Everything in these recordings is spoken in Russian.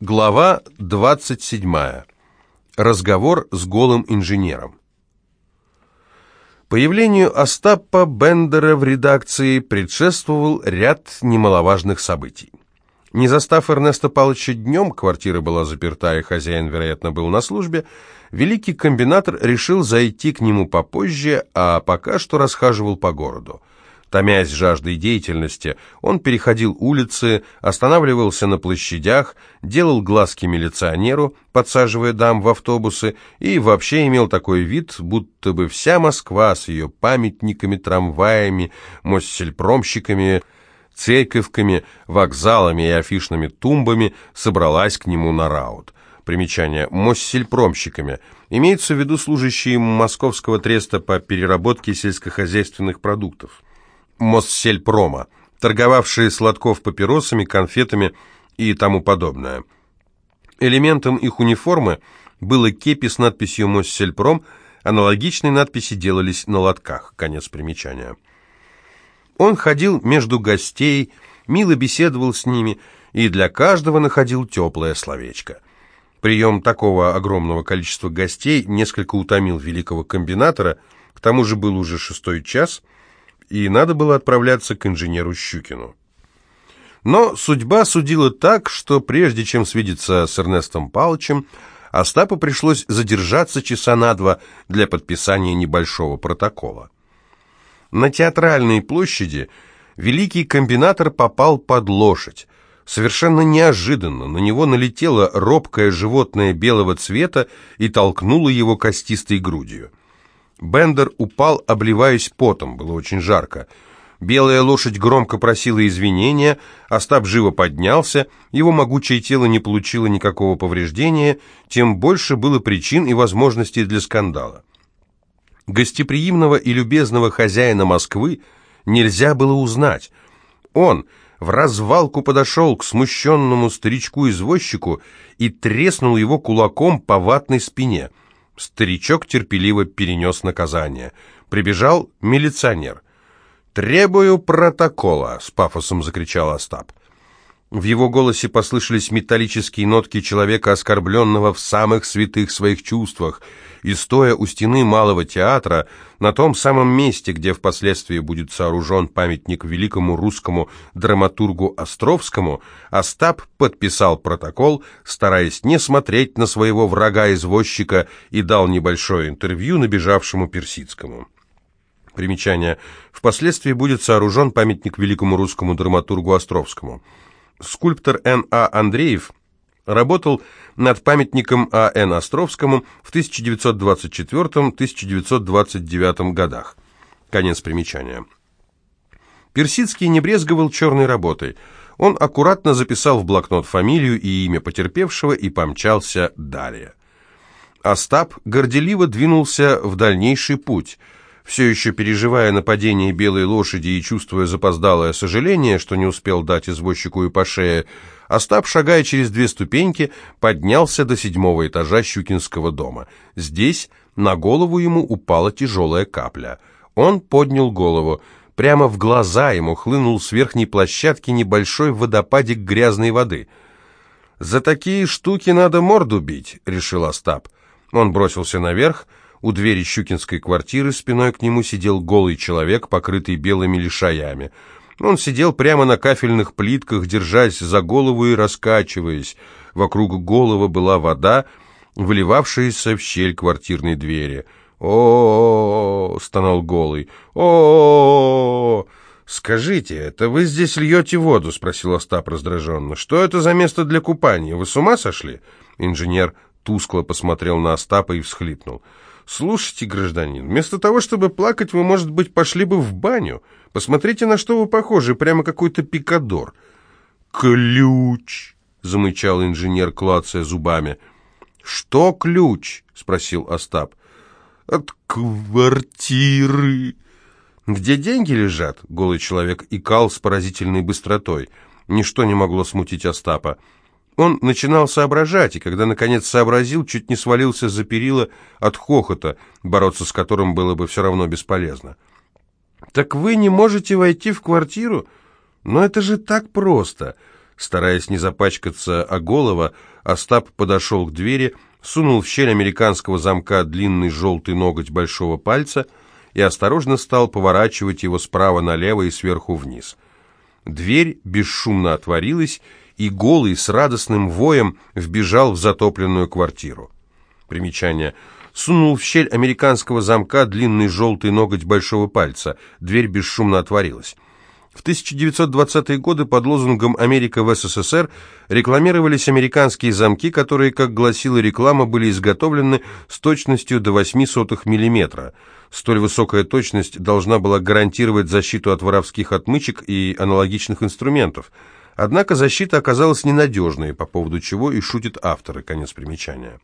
Глава 27. Разговор с голым инженером. Появлению Остапа Бендера в редакции предшествовал ряд немаловажных событий. Не застав Эрнеста Павловича днем, квартира была заперта и хозяин, вероятно, был на службе, великий комбинатор решил зайти к нему попозже, а пока что расхаживал по городу. Томясь жаждой деятельности, он переходил улицы, останавливался на площадях, делал глазки милиционеру, подсаживая дам в автобусы, и вообще имел такой вид, будто бы вся Москва с ее памятниками, трамваями, мостсельпромщиками, церковками, вокзалами и афишными тумбами собралась к нему на раут. Примечание. Мостсельпромщиками. Имеется в виду служащие Московского треста по переработке сельскохозяйственных продуктов. Моссельпрома, торговавшие сладков папиросами, конфетами и тому подобное. Элементом их униформы было кепи с надписью «Моссельпром», аналогичные надписи делались на лотках. Конец примечания. Он ходил между гостей, мило беседовал с ними и для каждого находил теплое словечко. Прием такого огромного количества гостей несколько утомил великого комбинатора, к тому же был уже шестой час – и надо было отправляться к инженеру Щукину. Но судьба судила так, что прежде чем свидеться с Эрнестом Павловичем, Остапу пришлось задержаться часа на два для подписания небольшого протокола. На театральной площади великий комбинатор попал под лошадь. Совершенно неожиданно на него налетело робкое животное белого цвета и толкнуло его костистой грудью. Бендер упал, обливаясь потом, было очень жарко. Белая лошадь громко просила извинения, Остап живо поднялся, его могучее тело не получило никакого повреждения, тем больше было причин и возможностей для скандала. Гостеприимного и любезного хозяина Москвы нельзя было узнать. Он в развалку подошел к смущенному старичку-извозчику и треснул его кулаком по ватной спине – Старичок терпеливо перенес наказание. Прибежал милиционер. «Требую протокола!» — с пафосом закричал Остап. В его голосе послышались металлические нотки человека, оскорбленного в самых святых своих чувствах, и стоя у стены Малого театра, на том самом месте, где впоследствии будет сооружен памятник великому русскому драматургу Островскому, Остап подписал протокол, стараясь не смотреть на своего врага-извозчика, и дал небольшое интервью набежавшему Персидскому. Примечание. Впоследствии будет сооружен памятник великому русскому драматургу Островскому скульптор Н.А. Андреев работал над памятником А.Н. Островскому в 1924-1929 годах. Конец примечания. Персидский не брезговал черной работой. Он аккуратно записал в блокнот фамилию и имя потерпевшего и помчался далее. Остап горделиво двинулся в дальнейший путь – все еще переживая нападение белой лошади и чувствуя запоздалое сожаление, что не успел дать извозчику и по шее, Остап, шагая через две ступеньки, поднялся до седьмого этажа Щукинского дома. Здесь на голову ему упала тяжелая капля. Он поднял голову. Прямо в глаза ему хлынул с верхней площадки небольшой водопадик грязной воды. «За такие штуки надо морду бить», — решил Остап. Он бросился наверх, у двери щукинской квартиры спиной к нему сидел голый человек, покрытый белыми лишаями. Он сидел прямо на кафельных плитках, держась за голову и раскачиваясь. Вокруг головы была вода, выливавшаяся в щель квартирной двери. о, стонал голый. -о «Скажите, это вы здесь льете воду?» — спросил Остап раздраженно. «Что это за место для купания? Вы с ума сошли?» Инженер тускло посмотрел на Остапа и всхлипнул. «Слушайте, гражданин, вместо того, чтобы плакать, вы, может быть, пошли бы в баню. Посмотрите, на что вы похожи, прямо какой-то пикадор». «Ключ!» — замычал инженер, клацая зубами. «Что ключ?» — спросил Остап. «От квартиры». «Где деньги лежат?» — голый человек икал с поразительной быстротой. Ничто не могло смутить Остапа. Он начинал соображать, и когда наконец сообразил, чуть не свалился за перила от хохота, бороться с которым было бы все равно бесполезно. «Так вы не можете войти в квартиру? Но это же так просто! Стараясь не запачкаться о голова, Остап подошел к двери, сунул в щель американского замка длинный желтый ноготь большого пальца и осторожно стал поворачивать его справа налево и сверху вниз. Дверь бесшумно отворилась, и голый с радостным воем вбежал в затопленную квартиру. Примечание. Сунул в щель американского замка длинный желтый ноготь большого пальца. Дверь бесшумно отворилась. В 1920-е годы под лозунгом «Америка в СССР» рекламировались американские замки, которые, как гласила реклама, были изготовлены с точностью до 8 сотых миллиметра. Столь высокая точность должна была гарантировать защиту от воровских отмычек и аналогичных инструментов. Однако защита оказалась ненадежной, по поводу чего и шутят авторы, конец примечания.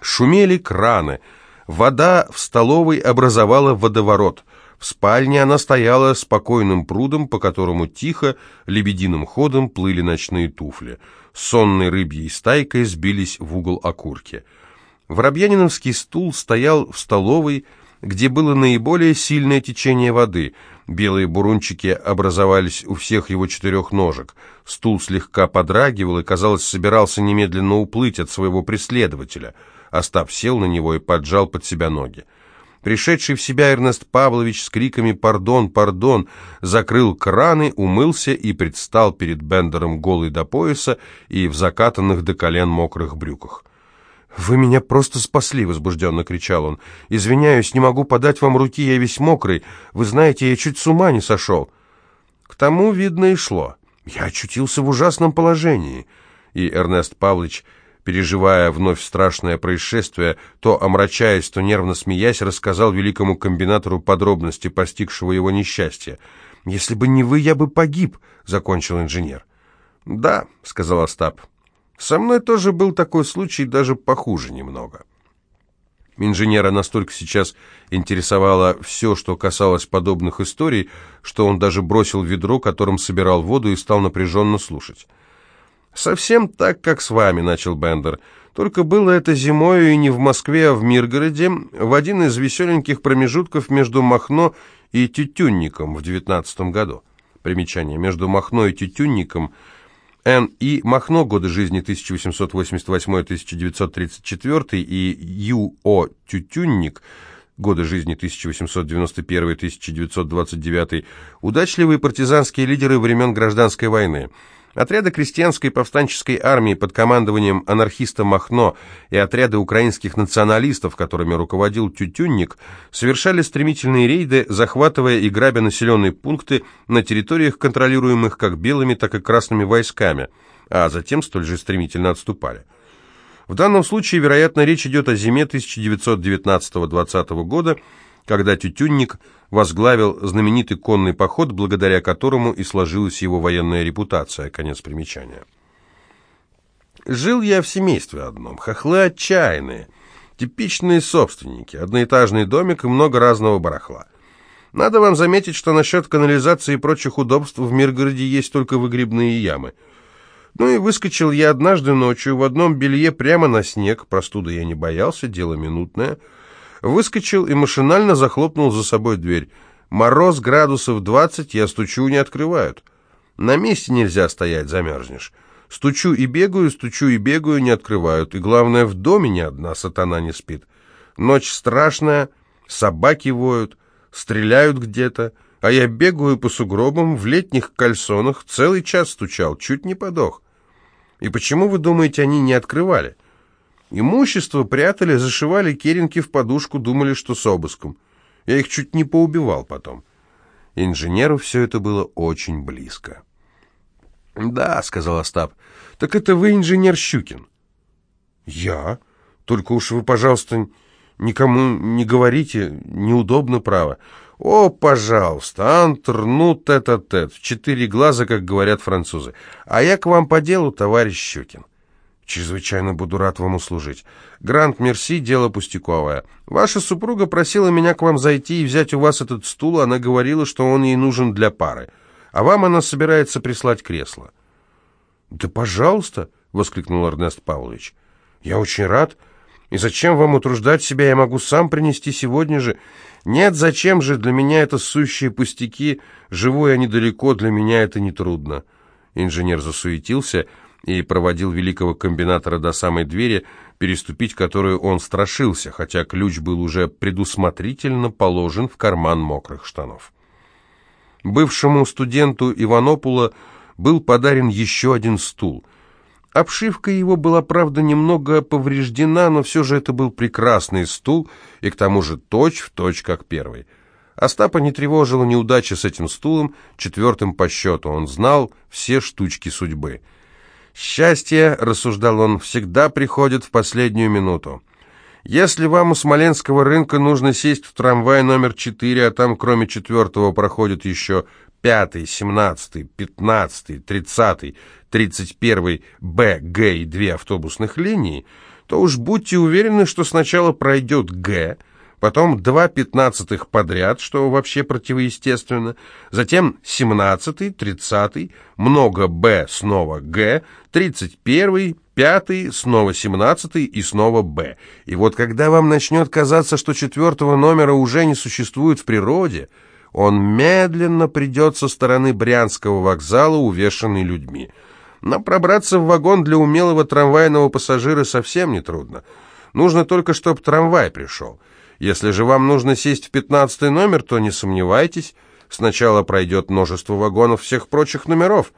Шумели краны. Вода в столовой образовала водоворот – в спальне она стояла спокойным прудом, по которому тихо, лебединым ходом плыли ночные туфли. Сонной рыбьей стайкой сбились в угол окурки. Воробьяниновский стул стоял в столовой, где было наиболее сильное течение воды. Белые бурунчики образовались у всех его четырех ножек. Стул слегка подрагивал и, казалось, собирался немедленно уплыть от своего преследователя. Остап сел на него и поджал под себя ноги. Пришедший в себя Эрнест Павлович с криками «Пардон, пардон!» закрыл краны, умылся и предстал перед Бендером голый до пояса и в закатанных до колен мокрых брюках. «Вы меня просто спасли!» — возбужденно кричал он. «Извиняюсь, не могу подать вам руки, я весь мокрый. Вы знаете, я чуть с ума не сошел». К тому, видно, и шло. Я очутился в ужасном положении. И Эрнест Павлович переживая вновь страшное происшествие, то, омрачаясь, то нервно смеясь, рассказал великому комбинатору подробности постигшего его несчастья. «Если бы не вы, я бы погиб», — закончил инженер. «Да», — сказал Остап, — «со мной тоже был такой случай, даже похуже немного». Инженера настолько сейчас интересовало все, что касалось подобных историй, что он даже бросил ведро, которым собирал воду, и стал напряженно слушать. «Совсем так, как с вами», — начал Бендер. «Только было это зимою и не в Москве, а в Миргороде, в один из веселеньких промежутков между Махно и Тютюнником в девятнадцатом году». Примечание. Между Махно и Тютюнником Н. И. Махно, годы жизни 1888-1934, и Ю. О. Тютюнник, годы жизни 1891-1929, удачливые партизанские лидеры времен Гражданской войны – Отряды крестьянской повстанческой армии под командованием анархиста Махно и отряды украинских националистов, которыми руководил Тютюнник, совершали стремительные рейды, захватывая и грабя населенные пункты на территориях, контролируемых как белыми, так и красными войсками, а затем столь же стремительно отступали. В данном случае, вероятно, речь идет о зиме 1919-20 года, когда Тютюнник возглавил знаменитый конный поход, благодаря которому и сложилась его военная репутация. Конец примечания. Жил я в семействе одном, хохлы отчаянные, типичные собственники, одноэтажный домик и много разного барахла. Надо вам заметить, что насчет канализации и прочих удобств в Миргороде есть только выгребные ямы. Ну и выскочил я однажды ночью в одном белье прямо на снег, простуда я не боялся, дело минутное – Выскочил и машинально захлопнул за собой дверь. Мороз градусов двадцать, я стучу, не открывают. На месте нельзя стоять, замерзнешь. Стучу и бегаю, стучу и бегаю, не открывают. И главное, в доме ни одна сатана не спит. Ночь страшная, собаки воют, стреляют где-то, а я бегаю по сугробам в летних кальсонах, целый час стучал, чуть не подох. И почему, вы думаете, они не открывали? Имущество прятали, зашивали керенки в подушку, думали, что с обыском. Я их чуть не поубивал потом. Инженеру все это было очень близко. «Да», — сказал Остап, — «так это вы инженер Щукин». «Я? Только уж вы, пожалуйста, никому не говорите, неудобно, право». «О, пожалуйста, антр, ну тет-а-тет, в четыре глаза, как говорят французы. А я к вам по делу, товарищ Щукин». «Чрезвычайно буду рад вам услужить. Грант Мерси, дело пустяковое. Ваша супруга просила меня к вам зайти и взять у вас этот стул, она говорила, что он ей нужен для пары. А вам она собирается прислать кресло». «Да пожалуйста!» — воскликнул Эрнест Павлович. «Я очень рад. И зачем вам утруждать себя? Я могу сам принести сегодня же. Нет, зачем же? Для меня это сущие пустяки. Живу я недалеко, для меня это нетрудно». Инженер засуетился и проводил великого комбинатора до самой двери, переступить которую он страшился, хотя ключ был уже предусмотрительно положен в карман мокрых штанов. Бывшему студенту Иванопула был подарен еще один стул. Обшивка его была, правда, немного повреждена, но все же это был прекрасный стул, и к тому же точь-в-точь, точь, как первый. Остапа не тревожила неудача с этим стулом, четвертым по счету. Он знал все штучки судьбы. «Счастье, — рассуждал он, — всегда приходит в последнюю минуту. Если вам у Смоленского рынка нужно сесть в трамвай номер 4, а там кроме четвертого проходит еще пятый, семнадцатый, пятнадцатый, тридцатый, тридцать первый Б, Г и две автобусных линии, то уж будьте уверены, что сначала пройдет Г, потом два пятнадцатых подряд, что вообще противоестественно, затем семнадцатый, тридцатый, много Б, снова Г, тридцать первый, пятый, снова семнадцатый и снова Б. И вот когда вам начнет казаться, что четвертого номера уже не существует в природе, он медленно придет со стороны Брянского вокзала, увешанный людьми. Но пробраться в вагон для умелого трамвайного пассажира совсем нетрудно. Нужно только, чтобы трамвай пришел. Если же вам нужно сесть в пятнадцатый номер, то не сомневайтесь, сначала пройдет множество вагонов всех прочих номеров.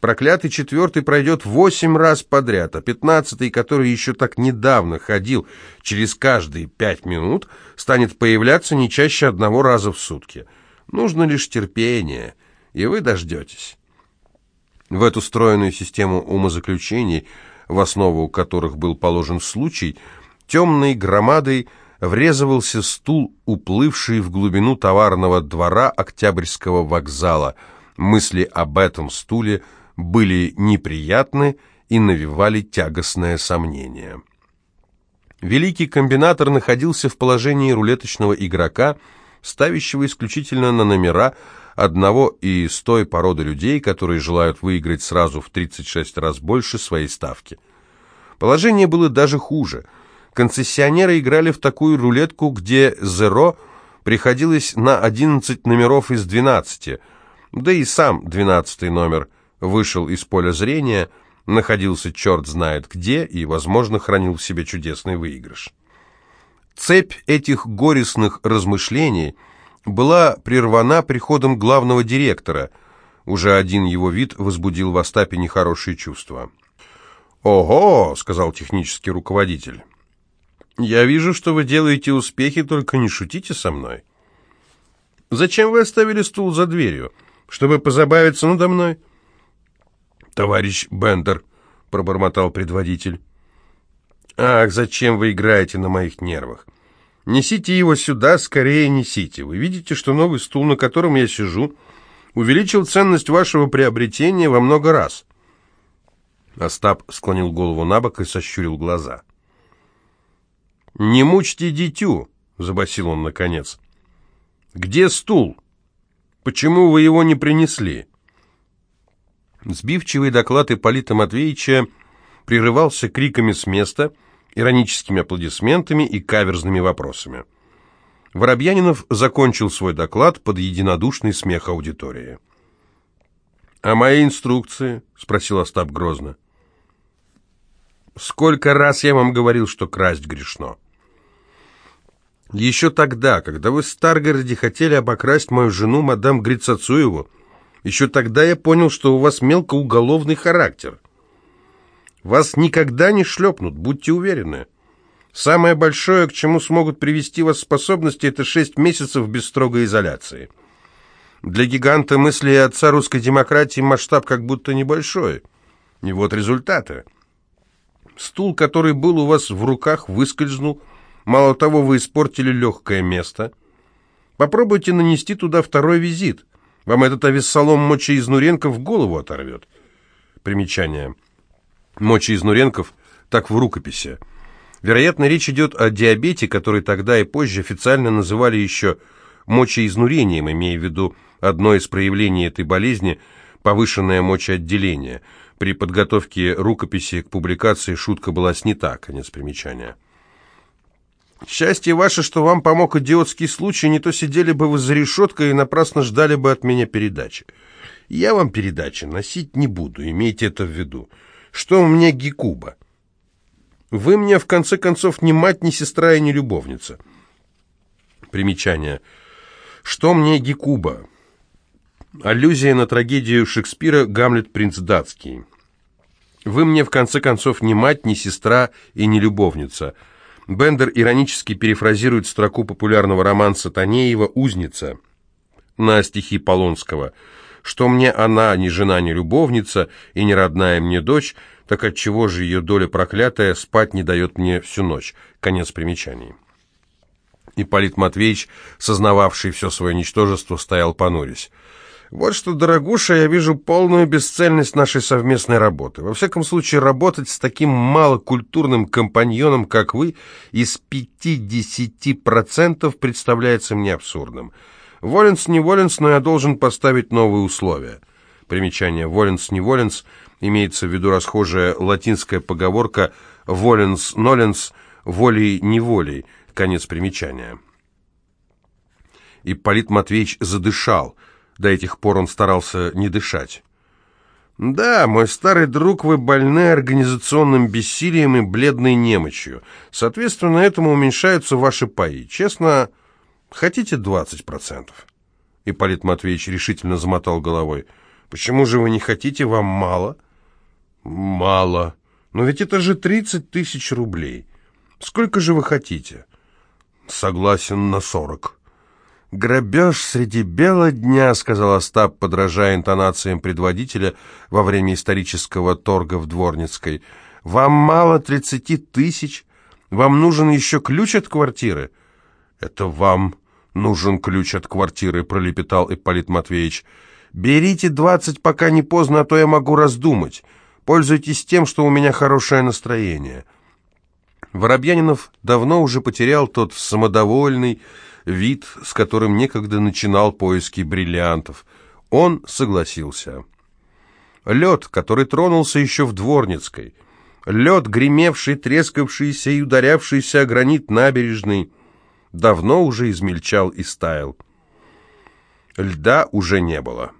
Проклятый четвертый пройдет восемь раз подряд, а пятнадцатый, который еще так недавно ходил через каждые пять минут, станет появляться не чаще одного раза в сутки. Нужно лишь терпение, и вы дождетесь. В эту стройную систему умозаключений, в основу которых был положен случай, темной громадой – врезывался стул, уплывший в глубину товарного двора Октябрьского вокзала. Мысли об этом стуле были неприятны и навевали тягостное сомнение. Великий комбинатор находился в положении рулеточного игрока, ставящего исключительно на номера одного из той породы людей, которые желают выиграть сразу в 36 раз больше своей ставки. Положение было даже хуже – Концессионеры играли в такую рулетку, где «зеро» приходилось на 11 номеров из 12, да и сам 12 номер вышел из поля зрения, находился черт знает где и, возможно, хранил в себе чудесный выигрыш. Цепь этих горестных размышлений была прервана приходом главного директора. Уже один его вид возбудил в Остапе нехорошие чувства. «Ого!» — сказал технический руководитель. «Я вижу, что вы делаете успехи, только не шутите со мной». «Зачем вы оставили стул за дверью? Чтобы позабавиться надо мной?» «Товарищ Бендер», — пробормотал предводитель. «Ах, зачем вы играете на моих нервах? Несите его сюда, скорее несите. Вы видите, что новый стул, на котором я сижу, увеличил ценность вашего приобретения во много раз». Остап склонил голову на бок и сощурил глаза. «Не мучьте дитю!» — забасил он наконец. «Где стул? Почему вы его не принесли?» Сбивчивый доклад Ипполита Матвеевича прерывался криками с места, ироническими аплодисментами и каверзными вопросами. Воробьянинов закончил свой доклад под единодушный смех аудитории. «А мои инструкции?» — спросил Остап грозно. «Сколько раз я вам говорил, что красть грешно?» Еще тогда, когда вы в Старгороде хотели обокрасть мою жену, мадам Грицацуеву, еще тогда я понял, что у вас мелкоуголовный характер. Вас никогда не шлепнут, будьте уверены. Самое большое, к чему смогут привести вас способности, это шесть месяцев без строгой изоляции. Для гиганта мысли отца русской демократии масштаб как будто небольшой. И вот результаты. Стул, который был у вас в руках, выскользнул, Мало того, вы испортили легкое место. Попробуйте нанести туда второй визит. Вам этот авессалом мочеизнуренков голову оторвет. Примечание. Мочеизнуренков так в рукописи. Вероятно, речь идет о диабете, который тогда и позже официально называли еще мочеизнурением, имея в виду одно из проявлений этой болезни – повышенное мочеотделение. При подготовке рукописи к публикации шутка была снята, конец примечания. Счастье ваше, что вам помог идиотский случай, не то сидели бы вы за решеткой и напрасно ждали бы от меня передачи. Я вам передачи носить не буду, имейте это в виду. Что у меня Гекуба? Вы мне, в конце концов, ни мать, ни сестра и ни любовница. Примечание. Что мне Гекуба? Аллюзия на трагедию Шекспира «Гамлет принц датский». Вы мне, в конце концов, ни мать, ни сестра и ни любовница. Бендер иронически перефразирует строку популярного романса Танеева «Узница» на стихи Полонского – что мне она ни жена, ни любовница, и не родная мне дочь, так отчего же ее доля проклятая спать не дает мне всю ночь? Конец примечаний. Ипполит Матвеевич, сознававший все свое ничтожество, стоял понурясь. Вот что, дорогуша, я вижу полную бесцельность нашей совместной работы. Во всяком случае, работать с таким малокультурным компаньоном, как вы, из 50% представляется мне абсурдным. Воленс не воленс, но я должен поставить новые условия. Примечание воленс не воленс имеется в виду расхожая латинская поговорка воленс ноленс волей неволей. Конец примечания. Ипполит Матвеевич задышал. До этих пор он старался не дышать. «Да, мой старый друг, вы больны организационным бессилием и бледной немочью. Соответственно, этому уменьшаются ваши паи. Честно, Хотите 20%?» Ипполит Матвеевич решительно замотал головой. «Почему же вы не хотите? Вам мало?» «Мало. Но ведь это же 30 тысяч рублей. Сколько же вы хотите?» «Согласен на 40». «Грабеж среди бела дня», — сказал Остап, подражая интонациям предводителя во время исторического торга в Дворницкой. «Вам мало тридцати тысяч? Вам нужен еще ключ от квартиры?» «Это вам «Нужен ключ от квартиры», — пролепетал Ипполит Матвеевич. «Берите двадцать, пока не поздно, а то я могу раздумать. Пользуйтесь тем, что у меня хорошее настроение». Воробьянинов давно уже потерял тот самодовольный вид, с которым некогда начинал поиски бриллиантов. Он согласился. Лед, который тронулся еще в Дворницкой, лед, гремевший, трескавшийся и ударявшийся о гранит набережной — давно уже измельчал и стаял. Льда уже не было.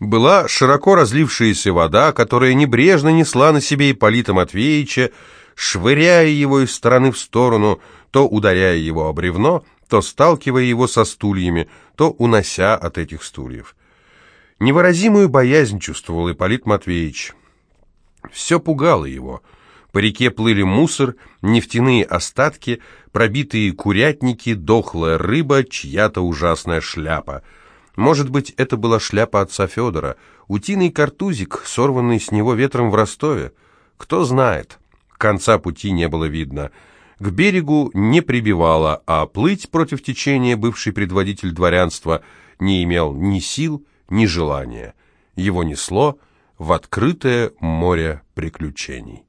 Была широко разлившаяся вода, которая небрежно несла на себе Ипполита Матвеевича, швыряя его из стороны в сторону, то ударяя его о бревно, то сталкивая его со стульями, то унося от этих стульев. Невыразимую боязнь чувствовал Ипполит Матвеевич. Все пугало его — по реке плыли мусор, нефтяные остатки, пробитые курятники, дохлая рыба, чья-то ужасная шляпа. Может быть, это была шляпа отца Федора, утиный картузик, сорванный с него ветром в Ростове. Кто знает. Конца пути не было видно. К берегу не прибивало, а плыть против течения бывший предводитель дворянства не имел ни сил, ни желания. Его несло в открытое море приключений.